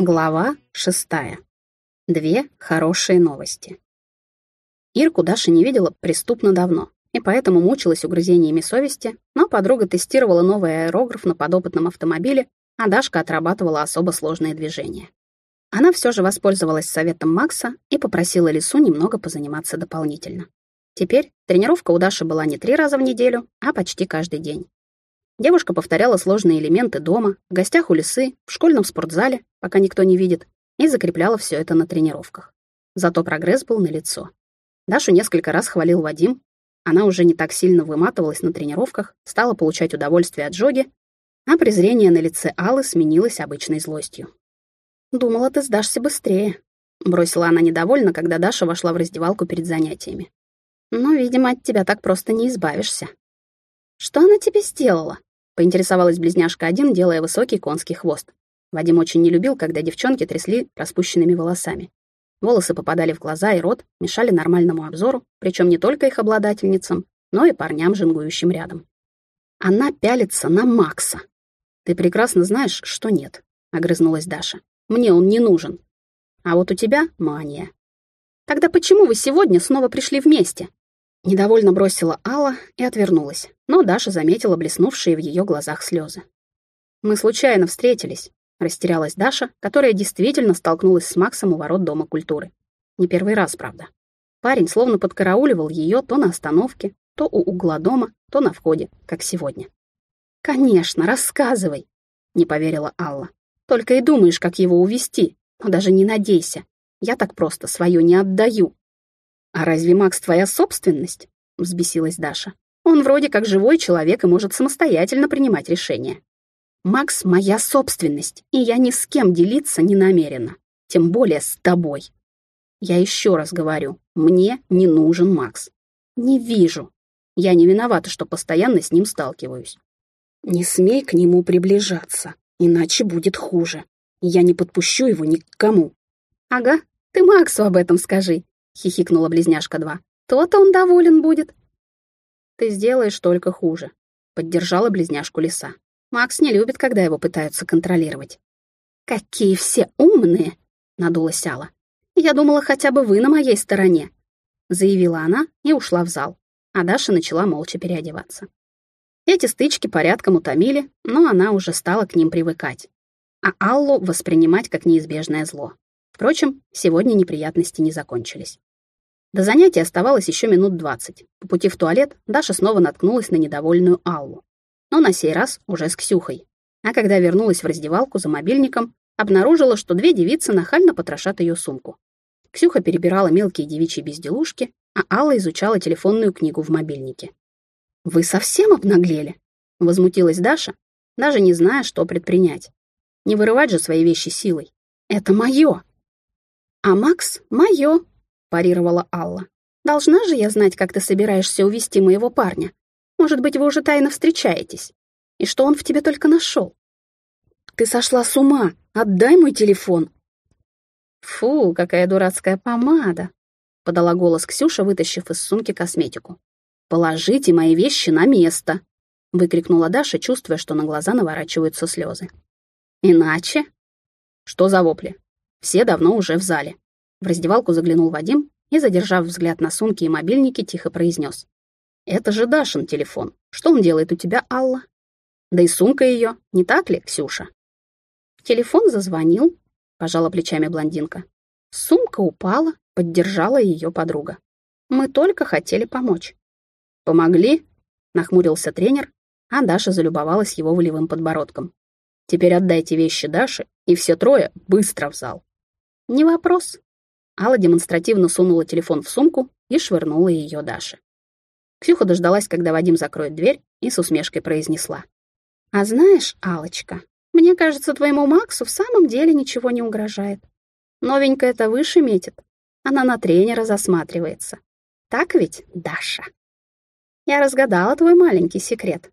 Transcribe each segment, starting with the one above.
Глава шестая. Две хорошие новости. Ирку Даша не видела преступно давно, и поэтому мучилась угрызениями совести, но подруга тестировала новый аэрограф на подопытном автомобиле, а Дашка отрабатывала особо сложные движения. Она все же воспользовалась советом Макса и попросила Лису немного позаниматься дополнительно. Теперь тренировка у Даши была не три раза в неделю, а почти каждый день. Девушка повторяла сложные элементы дома, в гостях у лисы, в школьном спортзале, пока никто не видит, и закрепляла все это на тренировках. Зато прогресс был налицо. Дашу несколько раз хвалил Вадим. Она уже не так сильно выматывалась на тренировках, стала получать удовольствие от жоги, а презрение на лице Аллы сменилось обычной злостью. «Думала, ты сдашься быстрее», — бросила она недовольно, когда Даша вошла в раздевалку перед занятиями. «Но, видимо, от тебя так просто не избавишься». «Что она тебе сделала?» Поинтересовалась близняшка один, делая высокий конский хвост. Вадим очень не любил, когда девчонки трясли распущенными волосами. Волосы попадали в глаза и рот, мешали нормальному обзору, причем не только их обладательницам, но и парням, жингующим рядом. Она пялится на Макса. «Ты прекрасно знаешь, что нет», — огрызнулась Даша. «Мне он не нужен. А вот у тебя мания». «Тогда почему вы сегодня снова пришли вместе?» Недовольно бросила Алла и отвернулась, но Даша заметила блеснувшие в ее глазах слезы. «Мы случайно встретились», — растерялась Даша, которая действительно столкнулась с Максом у ворот Дома культуры. Не первый раз, правда. Парень словно подкарауливал ее то на остановке, то у угла дома, то на входе, как сегодня. «Конечно, рассказывай», — не поверила Алла. «Только и думаешь, как его увести, но даже не надейся. Я так просто свое не отдаю». «А разве Макс твоя собственность?» — взбесилась Даша. «Он вроде как живой человек и может самостоятельно принимать решения». «Макс — моя собственность, и я ни с кем делиться не намерена, тем более с тобой. Я еще раз говорю, мне не нужен Макс. Не вижу. Я не виновата, что постоянно с ним сталкиваюсь. Не смей к нему приближаться, иначе будет хуже. Я не подпущу его ни к кому». «Ага, ты Максу об этом скажи», — хихикнула близняшка два. «То-то он доволен будет». «Ты сделаешь только хуже», — поддержала близняшку лиса. «Макс не любит, когда его пытаются контролировать». «Какие все умные!» — надулась Алла. «Я думала, хотя бы вы на моей стороне», — заявила она и ушла в зал, а Даша начала молча переодеваться. Эти стычки порядком утомили, но она уже стала к ним привыкать, а Аллу воспринимать как неизбежное зло. Впрочем, сегодня неприятности не закончились. До занятия оставалось еще минут двадцать. По пути в туалет Даша снова наткнулась на недовольную Аллу. Но на сей раз уже с Ксюхой. А когда вернулась в раздевалку за мобильником, обнаружила, что две девицы нахально потрошат ее сумку. Ксюха перебирала мелкие девичьи безделушки, а Алла изучала телефонную книгу в мобильнике. «Вы совсем обнаглели?» — возмутилась Даша, даже не зная, что предпринять. Не вырывать же свои вещи силой. «Это мое!» «А Макс — мое», — парировала Алла. «Должна же я знать, как ты собираешься увести моего парня. Может быть, вы уже тайно встречаетесь. И что он в тебе только нашел?» «Ты сошла с ума! Отдай мой телефон!» «Фу, какая дурацкая помада!» — подала голос Ксюша, вытащив из сумки косметику. «Положите мои вещи на место!» — выкрикнула Даша, чувствуя, что на глаза наворачиваются слезы. «Иначе?» «Что за вопли? Все давно уже в зале. В раздевалку заглянул Вадим и, задержав взгляд на сумки и мобильники, тихо произнес. «Это же Дашин телефон. Что он делает у тебя, Алла?» «Да и сумка ее, не так ли, Ксюша?» Телефон зазвонил, пожала плечами блондинка. Сумка упала, поддержала ее подруга. Мы только хотели помочь. «Помогли?» — нахмурился тренер, а Даша залюбовалась его волевым подбородком. «Теперь отдайте вещи Даше, и все трое быстро в зал». «Не вопрос». Алла демонстративно сунула телефон в сумку и швырнула ее Даше. Ксюха дождалась, когда Вадим закроет дверь, и с усмешкой произнесла. «А знаешь, алочка мне кажется, твоему Максу в самом деле ничего не угрожает. Новенькая это выше метит. Она на тренера засматривается. Так ведь, Даша?» Я разгадала твой маленький секрет.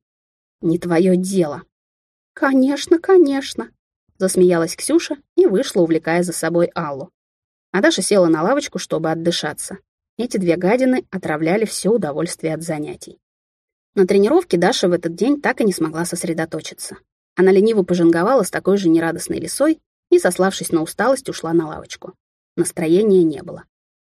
Не твое дело. Конечно, конечно. Засмеялась Ксюша и вышла, увлекая за собой Аллу. А Даша села на лавочку, чтобы отдышаться. Эти две гадины отравляли все удовольствие от занятий. На тренировке Даша в этот день так и не смогла сосредоточиться. Она лениво пожинговала с такой же нерадостной лисой и, сославшись на усталость, ушла на лавочку. Настроения не было.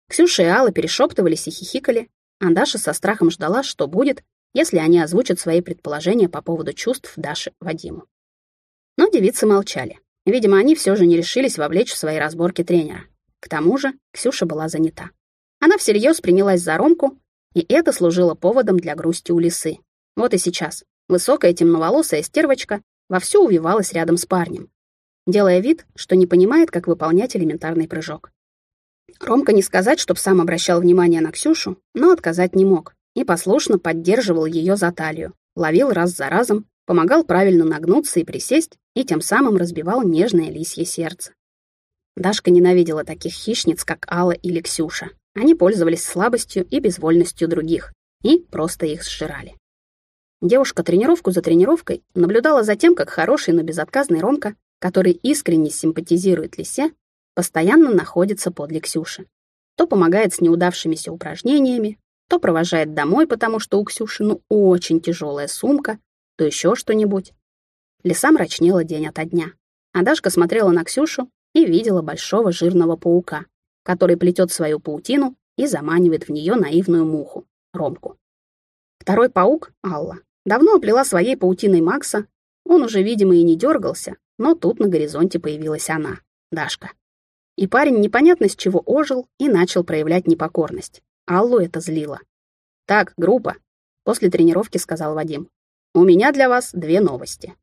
Ксюша и Алла перешептывались и хихикали, а Даша со страхом ждала, что будет, если они озвучат свои предположения по поводу чувств Даши Вадиму. Но девицы молчали. Видимо, они все же не решились вовлечь в свои разборки тренера. К тому же Ксюша была занята. Она всерьез принялась за Ромку, и это служило поводом для грусти у лисы. Вот и сейчас высокая темноволосая стервочка вовсю увивалась рядом с парнем, делая вид, что не понимает, как выполнять элементарный прыжок. Ромка не сказать, чтоб сам обращал внимание на Ксюшу, но отказать не мог и послушно поддерживал ее за талию, ловил раз за разом, помогал правильно нагнуться и присесть, и тем самым разбивал нежное лисье сердце. Дашка ненавидела таких хищниц, как Алла или Ксюша. Они пользовались слабостью и безвольностью других и просто их сжирали. Девушка тренировку за тренировкой наблюдала за тем, как хороший, но безотказный Ромка, который искренне симпатизирует Лисе, постоянно находится подле Ксюши. То помогает с неудавшимися упражнениями, то провожает домой, потому что у Ксюши ну очень тяжелая сумка, то еще что-нибудь. Лиса мрачнела день ото дня, а Дашка смотрела на Ксюшу и видела большого жирного паука, который плетет свою паутину и заманивает в нее наивную муху, Ромку. Второй паук, Алла, давно оплела своей паутиной Макса, он уже, видимо, и не дергался, но тут на горизонте появилась она, Дашка. И парень непонятно с чего ожил и начал проявлять непокорность. Аллу это злило. «Так, группа», — после тренировки сказал Вадим, «у меня для вас две новости».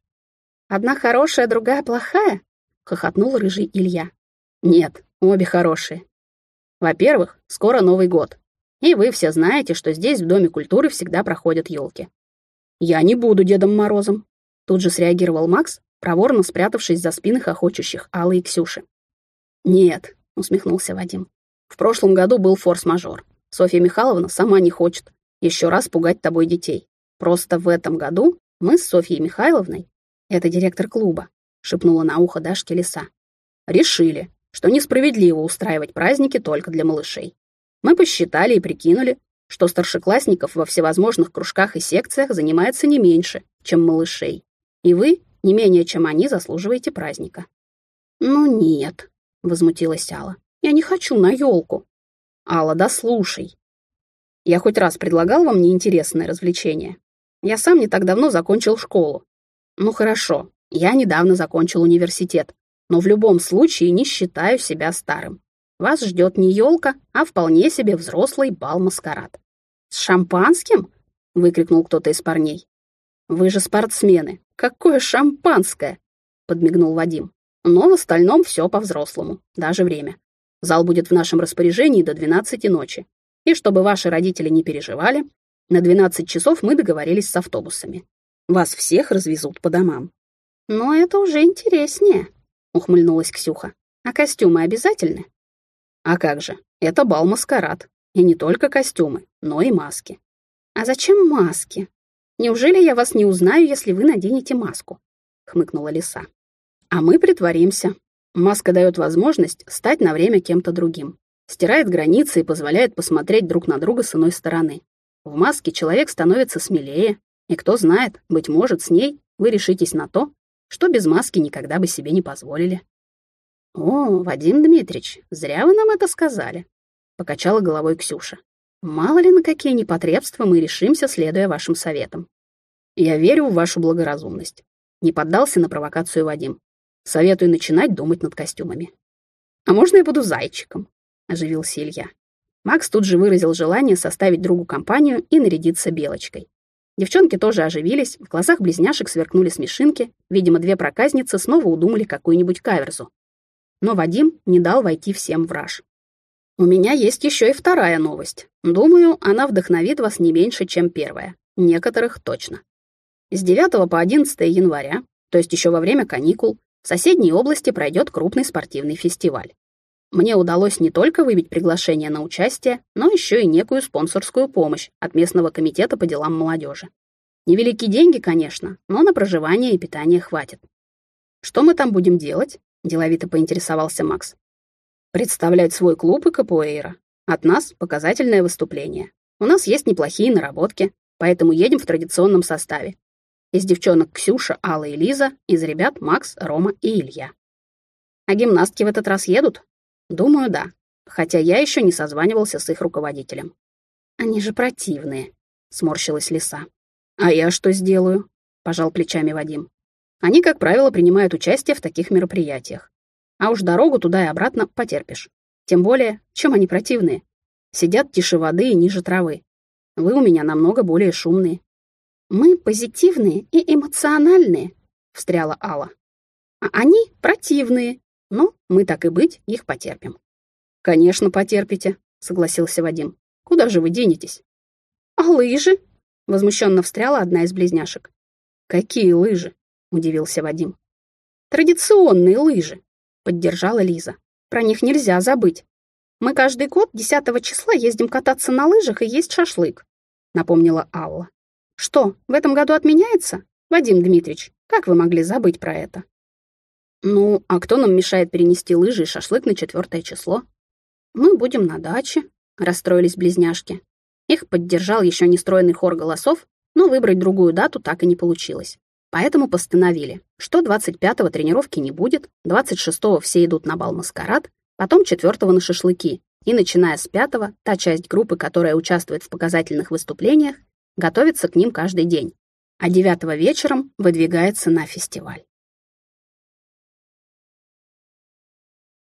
«Одна хорошая, другая плохая?» — хохотнул рыжий Илья. «Нет, обе хорошие. Во-первых, скоро Новый год. И вы все знаете, что здесь, в Доме культуры, всегда проходят елки. Я не буду Дедом Морозом. Тут же среагировал Макс, проворно спрятавшись за спины хохочущих Аллы и Ксюши. «Нет», — усмехнулся Вадим. «В прошлом году был форс-мажор. Софья Михайловна сама не хочет еще раз пугать тобой детей. Просто в этом году мы с Софьей Михайловной, это директор клуба, шепнула на ухо Дашке Лиса, решили, что несправедливо устраивать праздники только для малышей. Мы посчитали и прикинули, что старшеклассников во всевозможных кружках и секциях занимается не меньше, чем малышей. И вы, не менее чем они, заслуживаете праздника. «Ну нет», — возмутилась Алла. «Я не хочу на елку». «Алла, да слушай. Я хоть раз предлагал вам неинтересное развлечение. Я сам не так давно закончил школу. Ну хорошо, я недавно закончил университет, но в любом случае не считаю себя старым. Вас ждет не елка, а вполне себе взрослый бал-маскарад. «С шампанским?» — выкрикнул кто-то из парней. «Вы же спортсмены. Какое шампанское!» — подмигнул Вадим. «Но в остальном все по-взрослому, даже время. Зал будет в нашем распоряжении до 12 ночи. И чтобы ваши родители не переживали, на 12 часов мы договорились с автобусами. Вас всех развезут по домам». «Но это уже интереснее», — ухмыльнулась Ксюха. «А костюмы обязательны?» «А как же, это бал-маскарад. И не только костюмы, но и маски». «А зачем маски? Неужели я вас не узнаю, если вы наденете маску?» — хмыкнула лиса. «А мы притворимся. Маска дает возможность стать на время кем-то другим. Стирает границы и позволяет посмотреть друг на друга с иной стороны. В маске человек становится смелее, и кто знает, быть может, с ней вы решитесь на то, что без маски никогда бы себе не позволили. «О, Вадим Дмитриевич, зря вы нам это сказали», — покачала головой Ксюша. «Мало ли на какие непотребства мы решимся, следуя вашим советам. Я верю в вашу благоразумность», — не поддался на провокацию Вадим. «Советую начинать думать над костюмами». «А можно я буду зайчиком?» — оживился Илья. Макс тут же выразил желание составить другу компанию и нарядиться белочкой. Девчонки тоже оживились, в глазах близняшек сверкнули смешинки, видимо, две проказницы снова удумали какую-нибудь каверзу. Но Вадим не дал войти всем в раж. «У меня есть еще и вторая новость. Думаю, она вдохновит вас не меньше, чем первая. Некоторых точно. С 9 по 11 января, то есть еще во время каникул, в соседней области пройдет крупный спортивный фестиваль. Мне удалось не только выбить приглашение на участие, но еще и некую спонсорскую помощь от местного комитета по делам молодежи. Невеликие деньги, конечно, но на проживание и питание хватит. Что мы там будем делать? Деловито поинтересовался Макс. Представлять свой клуб и капуэйра. От нас показательное выступление. У нас есть неплохие наработки. поэтому едем в традиционном составе. Из девчонок Ксюша, Алла и Лиза, из ребят Макс, Рома и Илья. А гимнастки в этот раз едут? Думаю, да. Хотя я еще не созванивался с их руководителем. Они же противные, сморщилась лиса. А я что сделаю? Пожал плечами Вадим. Они, как правило, принимают участие в таких мероприятиях. А уж дорогу туда и обратно потерпишь. Тем более, чем они противные? Сидят тише воды и ниже травы. Вы у меня намного более шумные. Мы позитивные и эмоциональные, встряла Алла. А они противные, но мы так и быть их потерпим. Конечно, потерпите, согласился Вадим. Куда же вы денетесь? А лыжи? Возмущенно встряла одна из близняшек. Какие лыжи? удивился Вадим. Традиционные лыжи, поддержала Лиза. Про них нельзя забыть. Мы каждый год 10 числа ездим кататься на лыжах и есть шашлык», — напомнила Алла. «Что, в этом году отменяется? Вадим Дмитриевич, как вы могли забыть про это?» «Ну, а кто нам мешает перенести лыжи и шашлык на четвертое число?» «Мы будем на даче», — расстроились близняшки. Их поддержал еще не стройный хор голосов, но выбрать другую дату так и не получилось. Поэтому постановили, что 25-го тренировки не будет, 26-го все идут на бал-маскарад, потом четвертого на шашлыки, и начиная с пятого, та часть группы, которая участвует в показательных выступлениях, готовится к ним каждый день, а девятого вечером выдвигается на фестиваль.